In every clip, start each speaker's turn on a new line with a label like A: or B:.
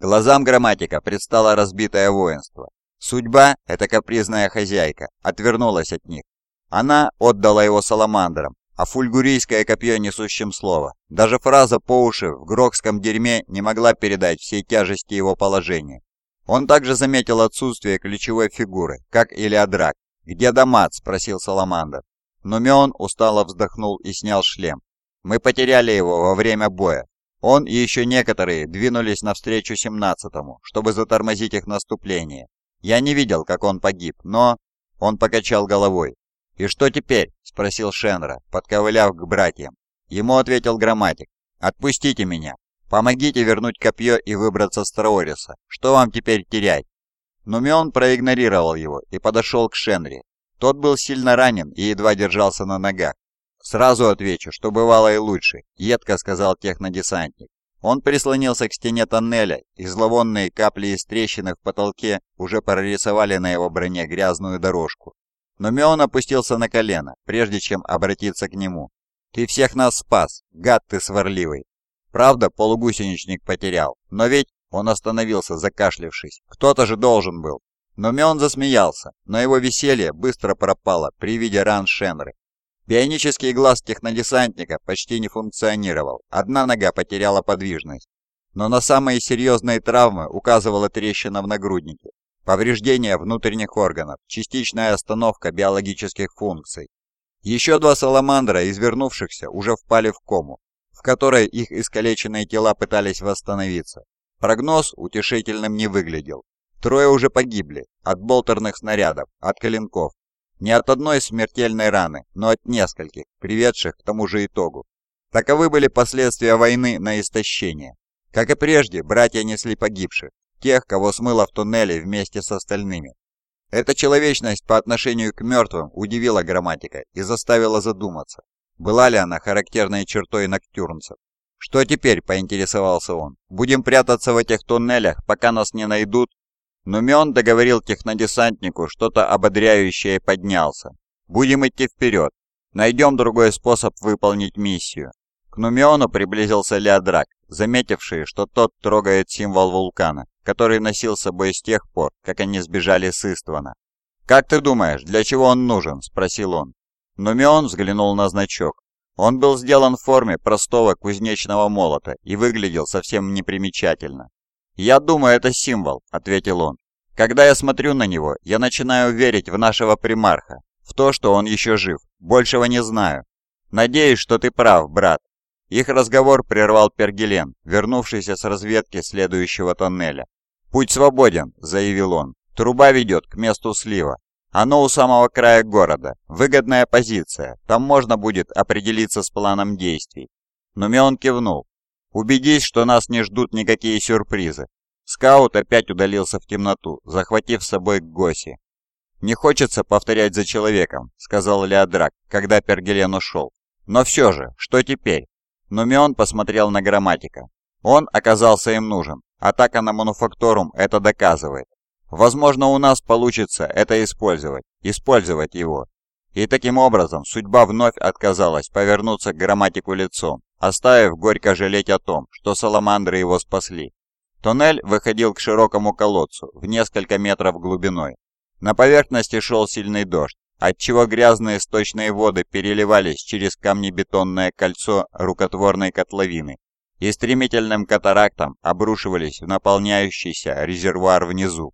A: Глазам грамматика предстало разбитое воинство. Судьба, эта капризная хозяйка, отвернулась от них. Она отдала его саламандрам, а фульгурийское копье несущим слово. Даже фраза по уши в грокском дерьме не могла передать всей тяжести его положения. Он также заметил отсутствие ключевой фигуры, как Илиадрак. «Где Дамат?» – спросил Саламандр. Но Меон устало вздохнул и снял шлем. «Мы потеряли его во время боя. Он и еще некоторые двинулись навстречу 17-му, чтобы затормозить их наступление. Я не видел, как он погиб, но...» Он покачал головой. «И что теперь?» – спросил Шенра, подковыляв к братьям. Ему ответил грамматик. «Отпустите меня. Помогите вернуть копье и выбраться с Траориса. Что вам теперь терять?» Но Мион проигнорировал его и подошел к Шенри. Тот был сильно ранен и едва держался на ногах. «Сразу отвечу, что бывало и лучше», — едко сказал технодесантник. Он прислонился к стене тоннеля, и зловонные капли из трещины в потолке уже прорисовали на его броне грязную дорожку. Но Мион опустился на колено, прежде чем обратиться к нему. «Ты всех нас спас, гад ты сварливый!» Правда, полугусеничник потерял, но ведь он остановился, закашлявшись. Кто-то же должен был. Но Мион засмеялся, но его веселье быстро пропало при виде ран Шенры. Бионический глаз технодесантника почти не функционировал, одна нога потеряла подвижность. Но на самые серьезные травмы указывала трещина в нагруднике, повреждение внутренних органов, частичная остановка биологических функций. Еще два саламандра, извернувшихся, уже впали в кому, в которой их искалеченные тела пытались восстановиться. Прогноз утешительным не выглядел. Трое уже погибли от болтерных снарядов, от коленков. Не от одной смертельной раны, но от нескольких, приведших к тому же итогу. Таковы были последствия войны на истощение. Как и прежде, братья несли погибших, тех, кого смыло в туннеле вместе с остальными. Эта человечность по отношению к мертвым удивила грамматика и заставила задуматься, была ли она характерной чертой ноктюрнцев. «Что теперь?» – поинтересовался он. «Будем прятаться в этих туннелях, пока нас не найдут?» Но договорил технодесантнику что-то ободряющее и поднялся. «Будем идти вперед. Найдем другой способ выполнить миссию». К Нумиону приблизился Леодрак, заметивший, что тот трогает символ вулкана который носил с собой с тех пор, как они сбежали с Иствана. «Как ты думаешь, для чего он нужен?» – спросил он. Нумион взглянул на значок. Он был сделан в форме простого кузнечного молота и выглядел совсем непримечательно. «Я думаю, это символ», — ответил он. «Когда я смотрю на него, я начинаю верить в нашего примарха, в то, что он еще жив. Большего не знаю. Надеюсь, что ты прав, брат. Их разговор прервал Пергелен, вернувшийся с разведки следующего тоннеля. «Путь свободен», — заявил он. «Труба ведет к месту слива. Оно у самого края города. Выгодная позиция. Там можно будет определиться с планом действий». Нумеон кивнул. «Убедись, что нас не ждут никакие сюрпризы». Скаут опять удалился в темноту, захватив с собой Госи. «Не хочется повторять за человеком», — сказал Леодрак, когда Пергелен ушел. «Но все же, что теперь?» Но Мион посмотрел на грамматика. Он оказался им нужен. Атака на мануфакторум это доказывает. Возможно, у нас получится это использовать, использовать его. И таким образом судьба вновь отказалась повернуться к грамматику лицом, оставив горько жалеть о том, что саламандры его спасли. Тоннель выходил к широкому колодцу в несколько метров глубиной. На поверхности шел сильный дождь, отчего грязные сточные воды переливались через камнебетонное кольцо рукотворной котловины и стремительным катарактом обрушивались в наполняющийся резервуар внизу.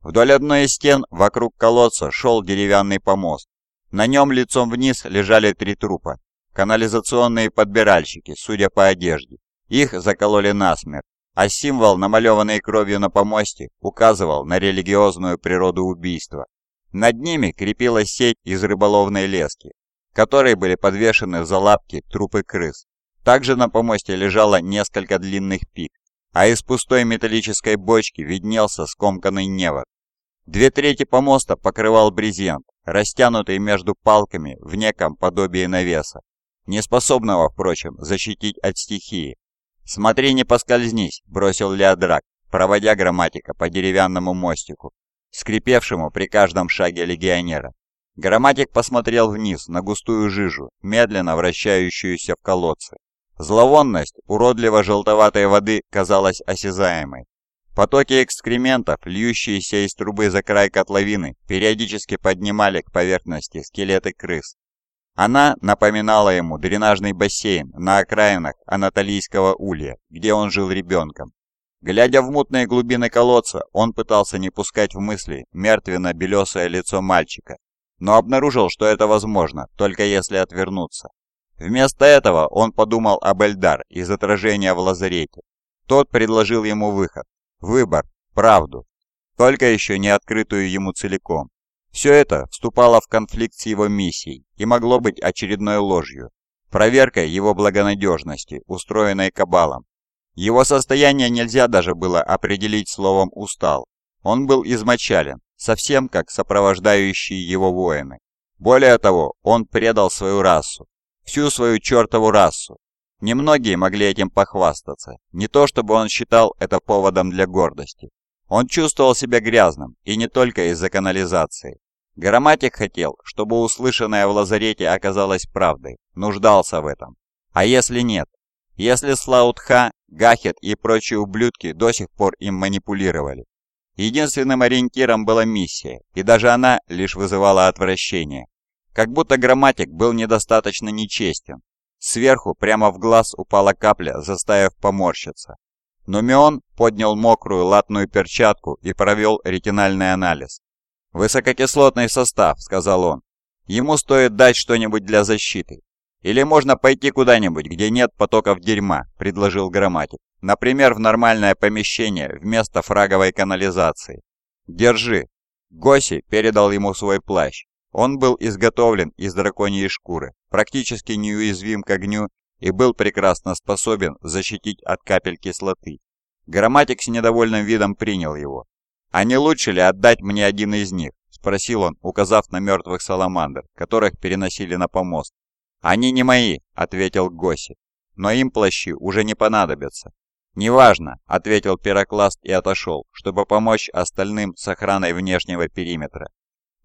A: Вдоль одной из стен вокруг колодца шел деревянный помост. На нем лицом вниз лежали три трупа. Канализационные подбиральщики, судя по одежде. Их закололи насмерть, а символ, намалеванный кровью на помосте, указывал на религиозную природу убийства. Над ними крепилась сеть из рыболовной лески, которой были подвешены за лапки трупы крыс. Также на помосте лежало несколько длинных пик, а из пустой металлической бочки виднелся скомканный невод. Две трети помоста покрывал брезент, растянутый между палками в неком подобии навеса, неспособного, впрочем, защитить от стихии. «Смотри, не поскользнись», — бросил Леодрак, проводя грамматика по деревянному мостику, скрипевшему при каждом шаге легионера. Грамматик посмотрел вниз на густую жижу, медленно вращающуюся в колодце. Зловонность уродливо-желтоватой воды казалась осязаемой. Потоки экскрементов, льющиеся из трубы за край котловины, периодически поднимали к поверхности скелеты крыс. Она напоминала ему дренажный бассейн на окраинах Анатолийского улья, где он жил ребенком. Глядя в мутные глубины колодца, он пытался не пускать в мысли мертвенно-белесое лицо мальчика, но обнаружил, что это возможно, только если отвернуться. Вместо этого он подумал об Эльдар из отражения в лазарете. Тот предложил ему выход, выбор, правду, только еще не открытую ему целиком. Все это вступало в конфликт с его миссией и могло быть очередной ложью, проверкой его благонадежности, устроенной Кабалом. Его состояние нельзя даже было определить словом «устал». Он был измочален, совсем как сопровождающие его воины. Более того, он предал свою расу, всю свою чертову расу. Немногие могли этим похвастаться, не то чтобы он считал это поводом для гордости. Он чувствовал себя грязным, и не только из-за канализации. Грамматик хотел, чтобы услышанное в лазарете оказалось правдой, нуждался в этом. А если нет? Если Слаутха, Гахет и прочие ублюдки до сих пор им манипулировали? Единственным ориентиром была миссия, и даже она лишь вызывала отвращение. Как будто грамматик был недостаточно нечестен. Сверху прямо в глаз упала капля, заставив поморщиться. Но Мион поднял мокрую латную перчатку и провел ретинальный анализ. «Высококислотный состав», — сказал он. «Ему стоит дать что-нибудь для защиты. Или можно пойти куда-нибудь, где нет потоков дерьма», — предложил грамматик. «Например, в нормальное помещение вместо фраговой канализации. Держи». Госи передал ему свой плащ. Он был изготовлен из драконьей шкуры, практически неуязвим к огню и был прекрасно способен защитить от капель кислоты. Грамматик с недовольным видом принял его. «А не лучше ли отдать мне один из них?» – спросил он, указав на мертвых саламандр, которых переносили на помост. «Они не мои», – ответил Госи, – «но им плащи уже не понадобятся». «Неважно», – ответил Пирокласт и отошел, чтобы помочь остальным с охраной внешнего периметра.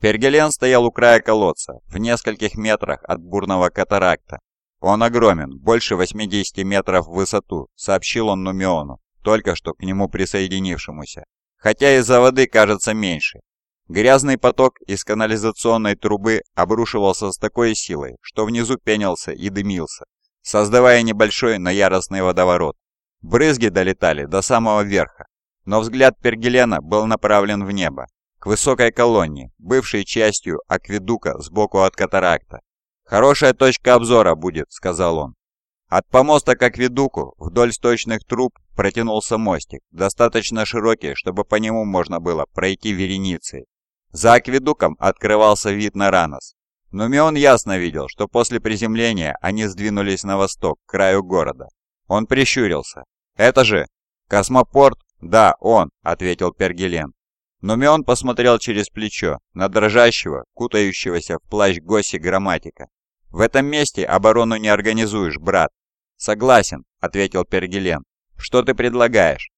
A: Пергелен стоял у края колодца, в нескольких метрах от бурного катаракта. «Он огромен, больше 80 метров в высоту», — сообщил он Нумиону, только что к нему присоединившемуся. «Хотя из-за воды кажется меньше. Грязный поток из канализационной трубы обрушивался с такой силой, что внизу пенился и дымился, создавая небольшой, но яростный водоворот. Брызги долетали до самого верха, но взгляд Пергелена был направлен в небо, к высокой колонне, бывшей частью акведука сбоку от катаракта. «Хорошая точка обзора будет», — сказал он. От помоста к акведуку вдоль сточных труб протянулся мостик, достаточно широкий, чтобы по нему можно было пройти вереницей. За акведуком открывался вид на Ранос. Но Мион ясно видел, что после приземления они сдвинулись на восток, к краю города. Он прищурился. «Это же...» «Космопорт?» «Да, он», — ответил Пергелен. Но Мион посмотрел через плечо на дрожащего, кутающегося в плащ Госи грамматика. «В этом месте оборону не организуешь, брат». «Согласен», — ответил Пергелен. «Что ты предлагаешь?»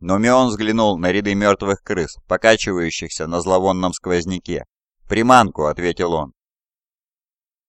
A: Но взглянул на ряды мертвых крыс, покачивающихся на зловонном сквозняке. «Приманку», — ответил он.